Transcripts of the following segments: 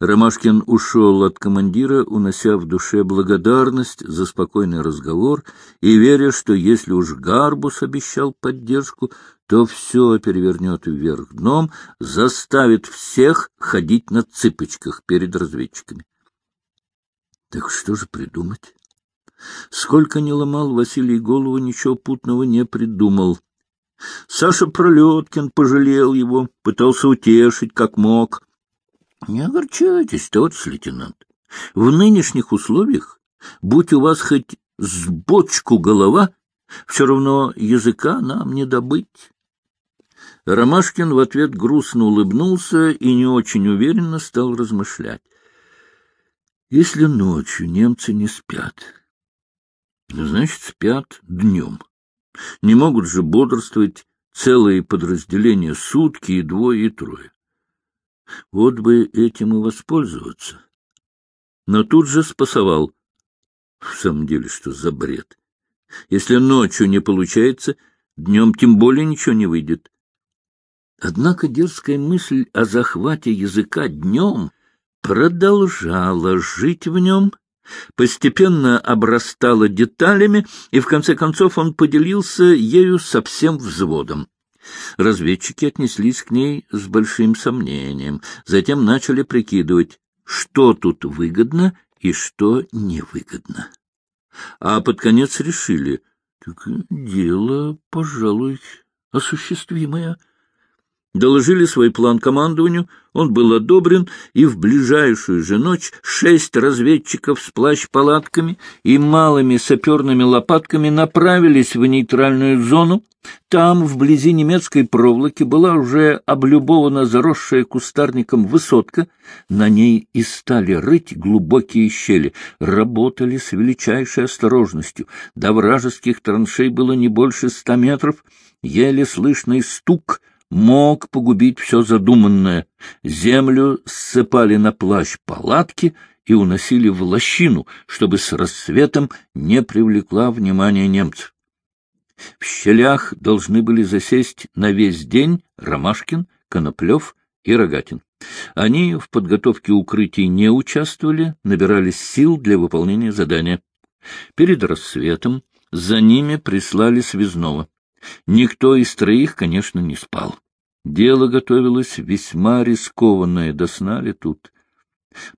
Ромашкин ушел от командира, унося в душе благодарность за спокойный разговор и веря, что если уж Гарбус обещал поддержку, то все перевернет вверх дном, заставит всех ходить на цыпочках перед разведчиками. Так что же придумать? Сколько ни ломал Василий голову, ничего путного не придумал. Саша Пролеткин пожалел его, пытался утешить, как мог. — Не огорчайтесь, товарищ лейтенант. В нынешних условиях, будь у вас хоть с бочку голова, все равно языка нам не добыть. Ромашкин в ответ грустно улыбнулся и не очень уверенно стал размышлять. Если ночью немцы не спят, значит, спят днем. Не могут же бодрствовать целые подразделения сутки и двое, и трое. Вот бы этим и воспользоваться. Но тут же спасовал. В самом деле, что за бред? Если ночью не получается, днем тем более ничего не выйдет. Однако дерзкая мысль о захвате языка днем продолжала жить в нем, постепенно обрастала деталями, и в конце концов он поделился ею со всем взводом. Разведчики отнеслись к ней с большим сомнением, затем начали прикидывать, что тут выгодно и что невыгодно. А под конец решили, так дело, пожалуй, осуществимое. Доложили свой план командованию, он был одобрен, и в ближайшую же ночь шесть разведчиков с плащ-палатками и малыми саперными лопатками направились в нейтральную зону. Там, вблизи немецкой проволоки, была уже облюбована заросшая кустарником высотка. На ней и стали рыть глубокие щели. Работали с величайшей осторожностью. До вражеских траншей было не больше ста метров. Еле слышный стук — мог погубить все задуманное. Землю ссыпали на плащ палатки и уносили в лощину, чтобы с рассветом не привлекла внимание немцев. В щелях должны были засесть на весь день Ромашкин, Коноплев и Рогатин. Они в подготовке укрытий не участвовали, набирались сил для выполнения задания. Перед рассветом за ними прислали связного. Никто из троих, конечно, не спал. Дело готовилось весьма рискованное, до сна ли тут.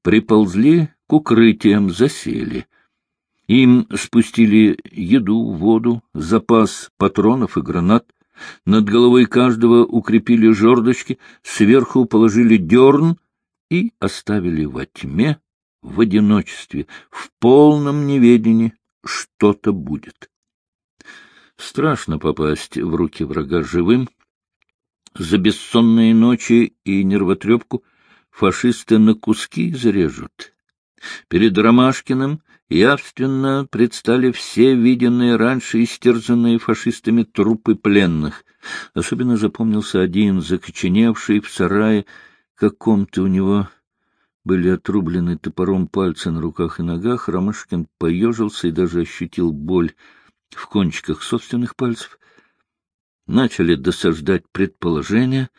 Приползли к укрытиям, засели. Им спустили еду, воду, запас патронов и гранат. Над головой каждого укрепили жердочки, сверху положили дерн и оставили во тьме, в одиночестве, в полном неведении что-то будет. Страшно попасть в руки врага живым. За бессонные ночи и нервотрепку фашисты на куски зарежут. Перед Ромашкиным явственно предстали все виденные раньше истерзанные фашистами трупы пленных. Особенно запомнился один, закоченевший в сарае, каком-то у него были отрублены топором пальцы на руках и ногах. Ромашкин поежился и даже ощутил боль в кончиках собственных пальцев, начали досаждать предположения.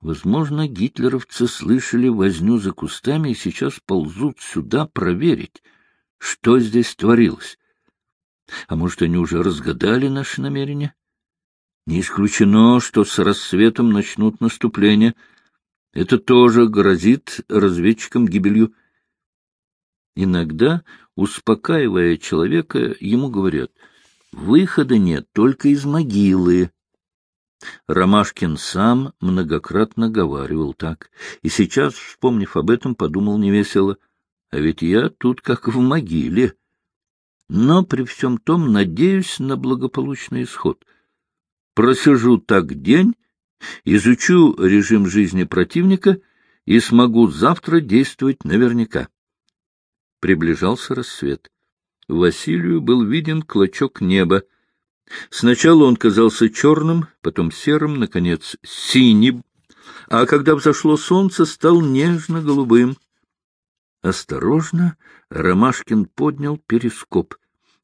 Возможно, гитлеровцы слышали возню за кустами и сейчас ползут сюда проверить, что здесь творилось. А может, они уже разгадали наши намерения? Не исключено, что с рассветом начнут наступление. Это тоже грозит разведчикам гибелью. Иногда, успокаивая человека, ему говорят — Выхода нет только из могилы. Ромашкин сам многократно говаривал так, и сейчас, вспомнив об этом, подумал невесело, а ведь я тут как в могиле. Но при всем том надеюсь на благополучный исход. Просижу так день, изучу режим жизни противника и смогу завтра действовать наверняка. Приближался рассвет. Василию был виден клочок неба. Сначала он казался черным, потом серым, наконец, синим, а когда взошло солнце, стал нежно-голубым. Осторожно Ромашкин поднял перископ.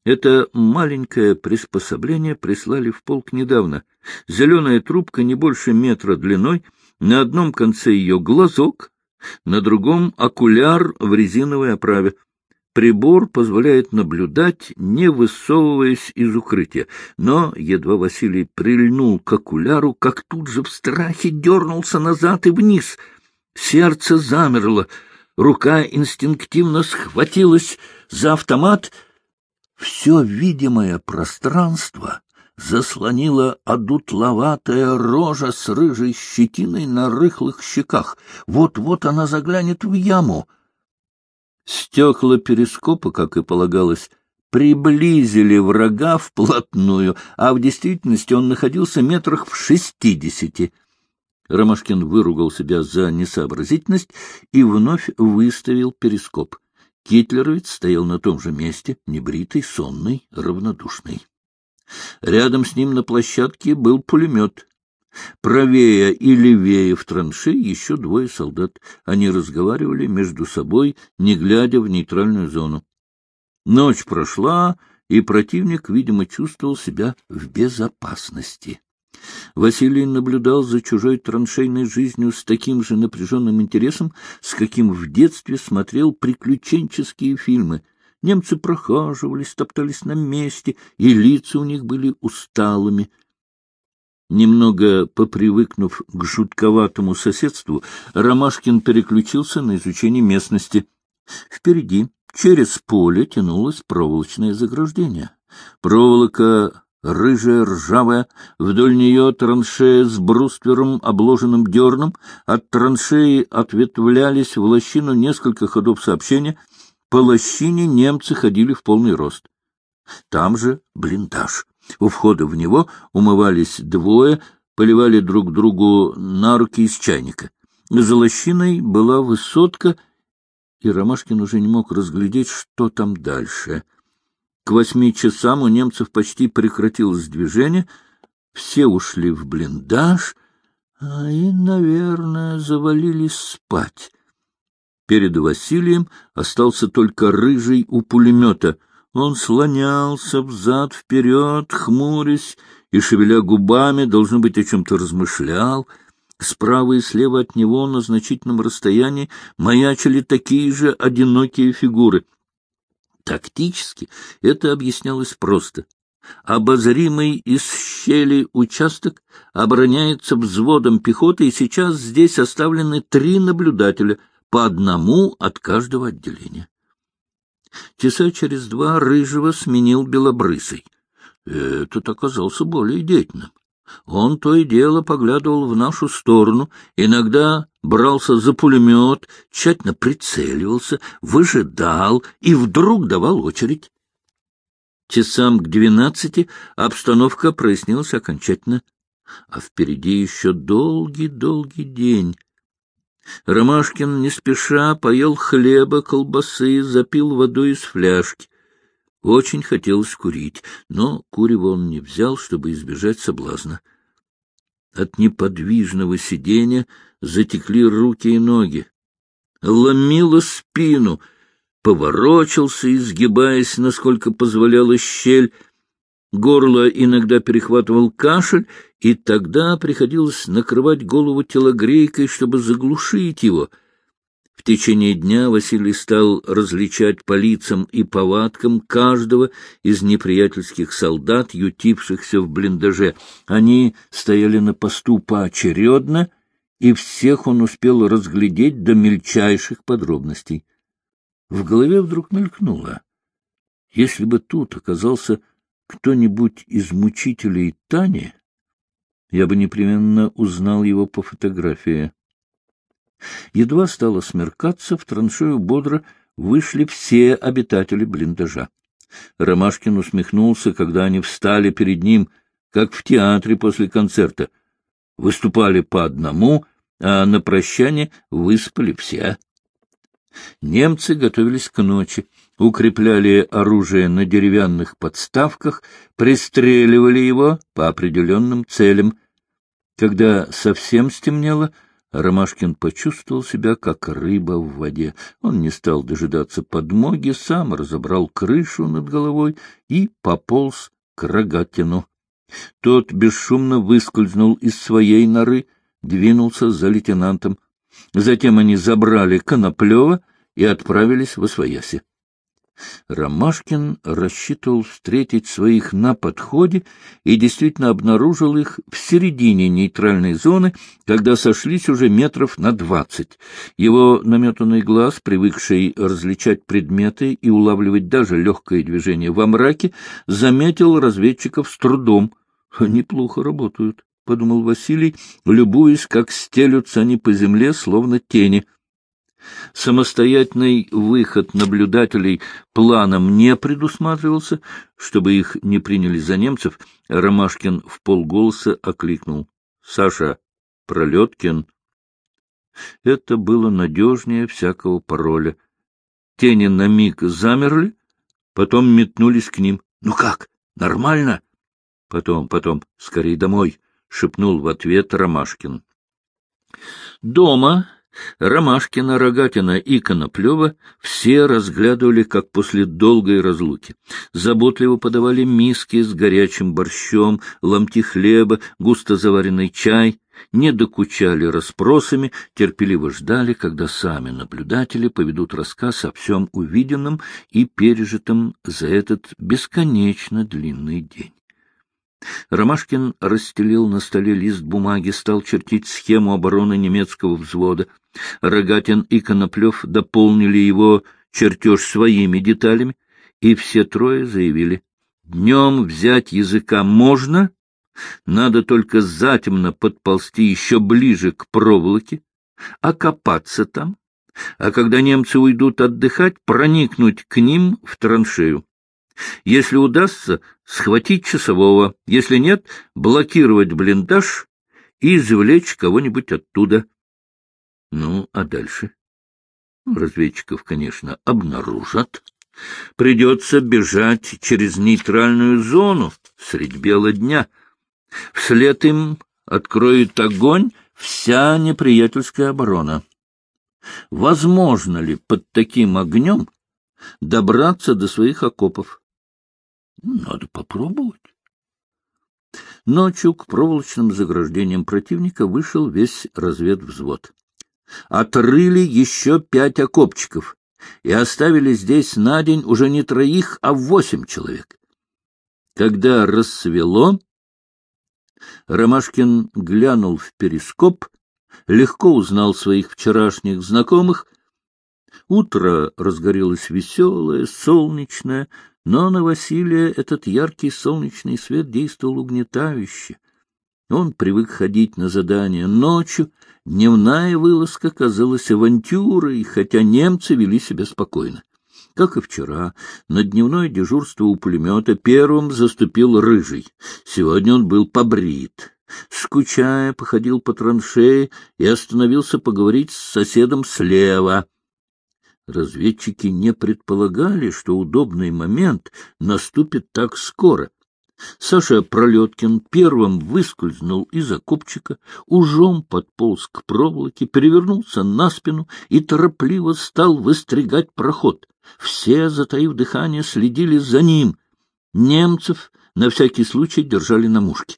Это маленькое приспособление прислали в полк недавно. Зеленая трубка не больше метра длиной, на одном конце ее глазок, На другом — окуляр в резиновой оправе. Прибор позволяет наблюдать, не высовываясь из укрытия. Но едва Василий прильнул к окуляру, как тут же в страхе дернулся назад и вниз. Сердце замерло, рука инстинктивно схватилась за автомат. Все видимое пространство заслонила одутловатая рожа с рыжей щетиной на рыхлых щеках. Вот-вот она заглянет в яму. Стекла перископа, как и полагалось, приблизили врага вплотную, а в действительности он находился метрах в шестидесяти. Ромашкин выругал себя за несообразительность и вновь выставил перископ. Гитлеровец стоял на том же месте, небритый, сонный, равнодушный. Рядом с ним на площадке был пулемет. Правее и левее в транше еще двое солдат. Они разговаривали между собой, не глядя в нейтральную зону. Ночь прошла, и противник, видимо, чувствовал себя в безопасности. Василий наблюдал за чужой траншейной жизнью с таким же напряженным интересом, с каким в детстве смотрел приключенческие фильмы — Немцы прохаживались, топтались на месте, и лица у них были усталыми. Немного попривыкнув к жутковатому соседству, Ромашкин переключился на изучение местности. Впереди, через поле, тянулось проволочное заграждение. Проволока рыжая, ржавая, вдоль нее траншея с бруствером, обложенным дерном, от траншеи ответвлялись в лощину несколько ходов сообщения, по лощине немцы ходили в полный рост. Там же блиндаж. У входа в него умывались двое, поливали друг другу на руки из чайника. За лощиной была высотка, и Ромашкин уже не мог разглядеть, что там дальше. К восьми часам у немцев почти прекратилось движение, все ушли в блиндаж, а и, наверное, завалились спать. Перед Василием остался только рыжий у пулемета. Он слонялся взад-вперед, хмурясь и, шевеля губами, должно быть, о чем-то размышлял. Справа и слева от него на значительном расстоянии маячили такие же одинокие фигуры. Тактически это объяснялось просто. Обозримый из щели участок обороняется взводом пехоты, и сейчас здесь оставлены три наблюдателя — по одному от каждого отделения. Часа через два Рыжего сменил Белобрысый. Этот оказался более деятельным. Он то и дело поглядывал в нашу сторону, иногда брался за пулемет, тщательно прицеливался, выжидал и вдруг давал очередь. Часам к двенадцати обстановка прояснилась окончательно, а впереди еще долгий-долгий день. Ромашкин не спеша поел хлеба, колбасы, запил водой из фляжки. Очень хотелось курить, но курева он не взял, чтобы избежать соблазна. От неподвижного сидения затекли руки и ноги. Ломило спину, поворочился, изгибаясь, насколько позволяла щель, Горло иногда перехватывал кашель, и тогда приходилось накрывать голову телогрейкой, чтобы заглушить его. В течение дня Василий стал различать по лицам и повадкам каждого из неприятельских солдат, ютившихся в блиндаже. Они стояли на посту поочередно, и всех он успел разглядеть до мельчайших подробностей. В голове вдруг мелькнуло. Если бы тут оказался кто-нибудь из мучителей Тани, я бы непременно узнал его по фотографии. Едва стало смеркаться, в траншею бодро вышли все обитатели блиндажа. Ромашкин усмехнулся, когда они встали перед ним, как в театре после концерта. Выступали по одному, а на прощание выспали все. Немцы готовились к ночи укрепляли оружие на деревянных подставках, пристреливали его по определенным целям. Когда совсем стемнело, Ромашкин почувствовал себя как рыба в воде. Он не стал дожидаться подмоги, сам разобрал крышу над головой и пополз к Рогатину. Тот бесшумно выскользнул из своей норы, двинулся за лейтенантом. Затем они забрали Коноплева и отправились в Освояси. Ромашкин рассчитывал встретить своих на подходе и действительно обнаружил их в середине нейтральной зоны, когда сошлись уже метров на двадцать. Его наметанный глаз, привыкший различать предметы и улавливать даже легкое движение во мраке, заметил разведчиков с трудом. «Неплохо работают», — подумал Василий, любуясь, как стелются они по земле, словно тени — Самостоятельный выход наблюдателей планом не предусматривался. Чтобы их не приняли за немцев, Ромашкин в полголоса окликнул. — Саша, Пролеткин. Это было надежнее всякого пароля. Тени на миг замерли, потом метнулись к ним. — Ну как, нормально? — Потом, потом, скорей домой, — шепнул в ответ Ромашкин. Дома Ромашкина, Рогатина и Коноплева все разглядывали, как после долгой разлуки. Заботливо подавали миски с горячим борщом, ломти хлеба, густо заваренный чай, не докучали расспросами, терпеливо ждали, когда сами наблюдатели поведут рассказ о всем увиденном и пережитом за этот бесконечно длинный день. Ромашкин расстелил на столе лист бумаги, стал чертить схему обороны немецкого взвода. Рогатин и Коноплев дополнили его чертеж своими деталями, и все трое заявили, днем взять языка можно, надо только затемно подползти еще ближе к проволоке, окопаться там, а когда немцы уйдут отдыхать, проникнуть к ним в траншею. Если удастся, схватить часового, если нет, блокировать блиндаж и извлечь кого-нибудь оттуда. Ну, а дальше? Разведчиков, конечно, обнаружат. Придется бежать через нейтральную зону средь бела дня. Вслед им откроет огонь вся неприятельская оборона. Возможно ли под таким огнем добраться до своих окопов? Надо попробовать. Ночью к проволочным заграждениям противника вышел весь разведвзвод. Отрыли еще пять окопчиков и оставили здесь на день уже не троих, а восемь человек. Когда рассвело, Ромашкин глянул в перископ, легко узнал своих вчерашних знакомых. Утро разгорелось веселое, солнечное, но на Василия этот яркий солнечный свет действовал угнетающе. Он привык ходить на задания ночью, дневная вылазка казалась авантюрой, хотя немцы вели себя спокойно. Как и вчера, на дневное дежурство у пулемета первым заступил Рыжий. Сегодня он был побрит. Скучая, походил по траншее и остановился поговорить с соседом слева — Разведчики не предполагали, что удобный момент наступит так скоро. Саша Пролеткин первым выскользнул из окопчика, ужом подполз к проволоке, перевернулся на спину и торопливо стал выстригать проход. Все, затаив дыхание, следили за ним. Немцев на всякий случай держали на мушке.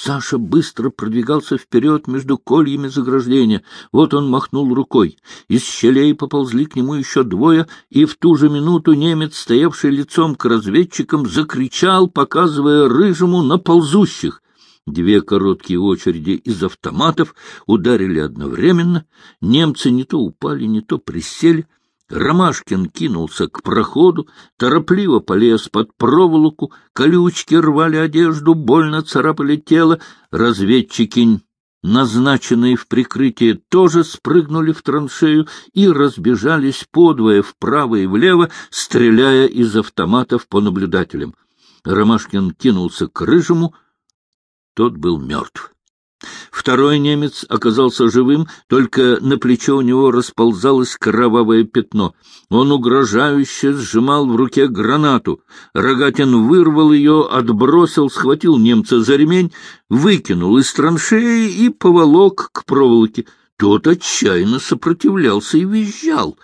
Саша быстро продвигался вперед между кольями заграждения. Вот он махнул рукой. Из щелей поползли к нему еще двое, и в ту же минуту немец, стоявший лицом к разведчикам, закричал, показывая рыжему на ползущих. Две короткие очереди из автоматов ударили одновременно. Немцы не то упали, не то присели. Ромашкин кинулся к проходу, торопливо полез под проволоку, колючки рвали одежду, больно царапали тело. Разведчики, назначенные в прикрытие, тоже спрыгнули в траншею и разбежались подвое вправо и влево, стреляя из автоматов по наблюдателям. Ромашкин кинулся к рыжему, тот был мертв. Второй немец оказался живым, только на плечо у него расползалось кровавое пятно. Он угрожающе сжимал в руке гранату. Рогатин вырвал ее, отбросил, схватил немца за ремень, выкинул из траншеи и поволок к проволоке. Тот отчаянно сопротивлялся и визжал.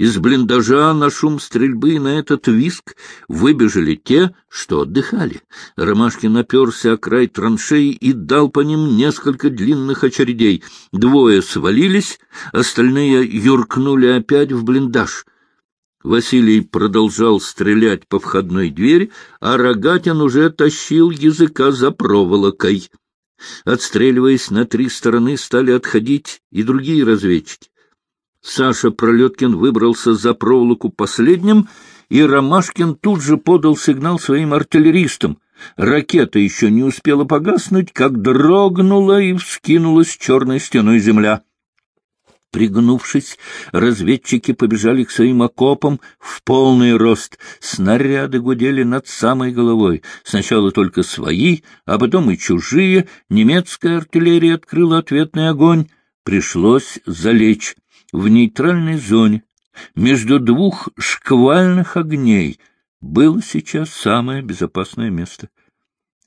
Из блиндажа на шум стрельбы и на этот виск выбежали те, что отдыхали. Ромашкин наперся о край траншеи и дал по ним несколько длинных очередей. Двое свалились, остальные юркнули опять в блиндаж. Василий продолжал стрелять по входной двери, а Рогатин уже тащил языка за проволокой. Отстреливаясь на три стороны, стали отходить и другие разведчики. Саша Пролеткин выбрался за проволоку последним, и Ромашкин тут же подал сигнал своим артиллеристам. Ракета еще не успела погаснуть, как дрогнула и вскинулась черной стеной земля. Пригнувшись, разведчики побежали к своим окопам в полный рост. Снаряды гудели над самой головой. Сначала только свои, а потом и чужие. Немецкая артиллерия открыла ответный огонь. Пришлось залечь в нейтральной зоне, между двух шквальных огней, было сейчас самое безопасное место.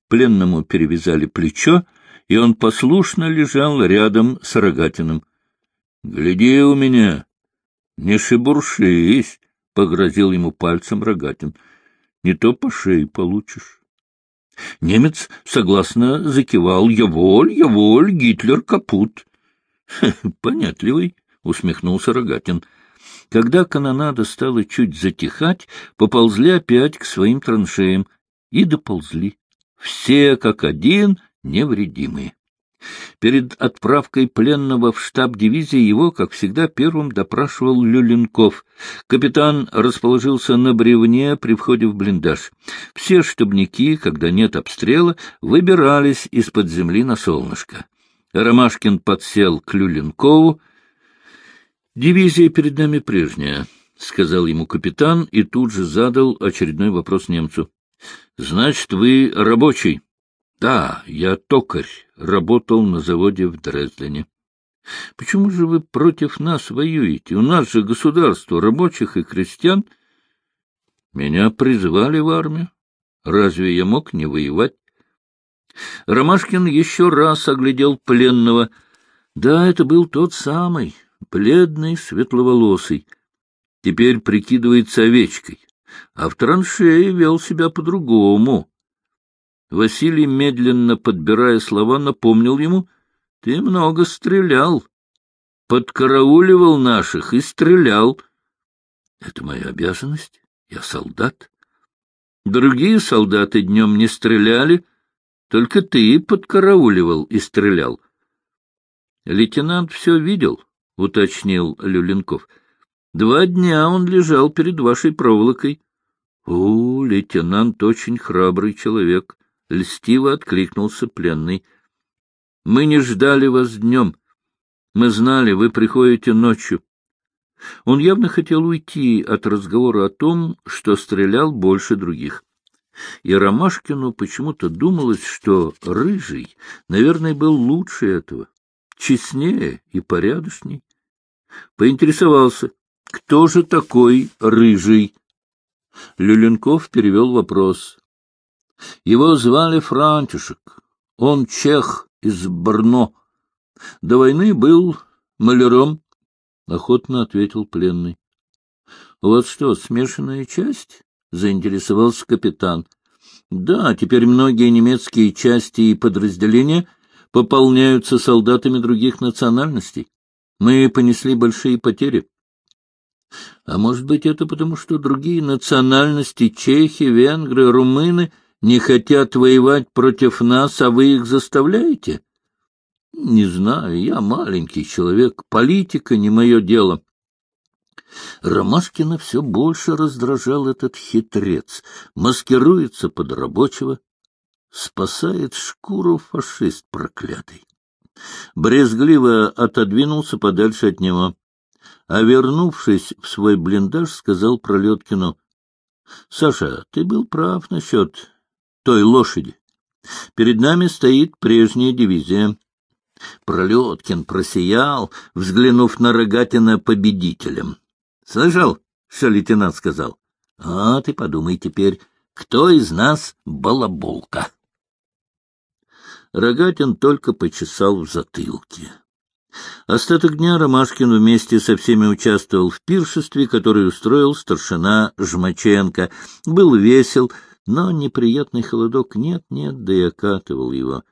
Пленному перевязали плечо, и он послушно лежал рядом с Рогатиным. — Гляди у меня, не шебуршись, — погрозил ему пальцем Рогатин. — Не то по шее получишь. Немец согласно закивал. — Я воль, я воль, Гитлер капут. — Понятливый. — усмехнулся Рогатин. Когда канонада стала чуть затихать, поползли опять к своим траншеям и доползли. Все как один невредимые. Перед отправкой пленного в штаб дивизии его, как всегда, первым допрашивал Люленков. Капитан расположился на бревне при входе в блиндаж. Все штабники, когда нет обстрела, выбирались из-под земли на солнышко. Ромашкин подсел к Люленкову, — Дивизия перед нами прежняя, — сказал ему капитан и тут же задал очередной вопрос немцу. — Значит, вы рабочий? — Да, я токарь, работал на заводе в Дрездене. — Почему же вы против нас воюете? У нас же государство рабочих и крестьян. — Меня призвали в армию. Разве я мог не воевать? Ромашкин еще раз оглядел пленного. Да, это был тот самый, бледный, светловолосый. Теперь прикидывается овечкой, а в траншее вел себя по-другому. Василий, медленно подбирая слова, напомнил ему, — Ты много стрелял, подкарауливал наших и стрелял. — Это моя обязанность, я солдат. Другие солдаты днем не стреляли, только ты подкарауливал и стрелял. Лейтенант все видел, — уточнил Люленков. — Два дня он лежал перед вашей проволокой. — О, лейтенант очень храбрый человек, — льстиво откликнулся пленный. — Мы не ждали вас днем. Мы знали, вы приходите ночью. Он явно хотел уйти от разговора о том, что стрелял больше других. И Ромашкину почему-то думалось, что Рыжий, наверное, был лучше этого честнее и порядочней. Поинтересовался, кто же такой рыжий? Люленков перевел вопрос. Его звали Франтишек. Он чех из Брно. До войны был маляром, — охотно ответил пленный. — Вот что, смешанная часть? — заинтересовался капитан. — Да, теперь многие немецкие части и подразделения — пополняются солдатами других национальностей. Мы понесли большие потери. А может быть, это потому, что другие национальности, чехи, венгры, румыны, не хотят воевать против нас, а вы их заставляете? Не знаю, я маленький человек, политика не мое дело. Ромашкина все больше раздражал этот хитрец, маскируется под рабочего, Спасает шкуру фашист проклятый. Брезгливо отодвинулся подальше от него, а, вернувшись в свой блиндаж, сказал Пролеткину, — Саша, ты был прав насчет той лошади. Перед нами стоит прежняя дивизия. Пролеткин просиял, взглянув на Рогатина победителем. — Слышал, что лейтенант сказал? — А ты подумай теперь, кто из нас балаболка? Рогатин только почесал в затылке. Остаток дня Ромашкин вместе со всеми участвовал в пиршестве, которое устроил старшина Жмаченко. Был весел, но неприятный холодок нет-нет, да и окатывал его.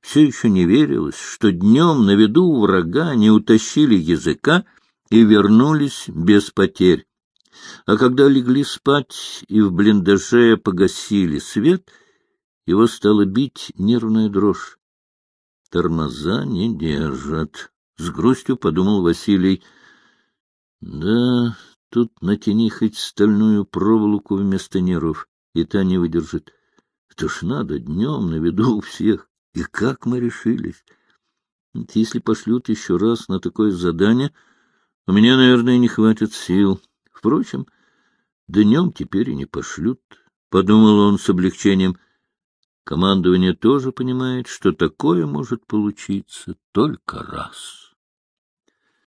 Все еще не верилось, что днем на виду у врага не утащили языка и вернулись без потерь. А когда легли спать и в блиндаже погасили свет, его стало бить нервная дрожь. Тормоза не держат. С грустью подумал Василий. Да, тут натяни хоть стальную проволоку вместо нервов, и та не выдержит. Это ж надо днем на виду у всех. И как мы решились? Если пошлют еще раз на такое задание, у меня, наверное, не хватит сил. Впрочем, днем теперь и не пошлют, — подумал он с облегчением. Командование тоже понимает, что такое может получиться только раз.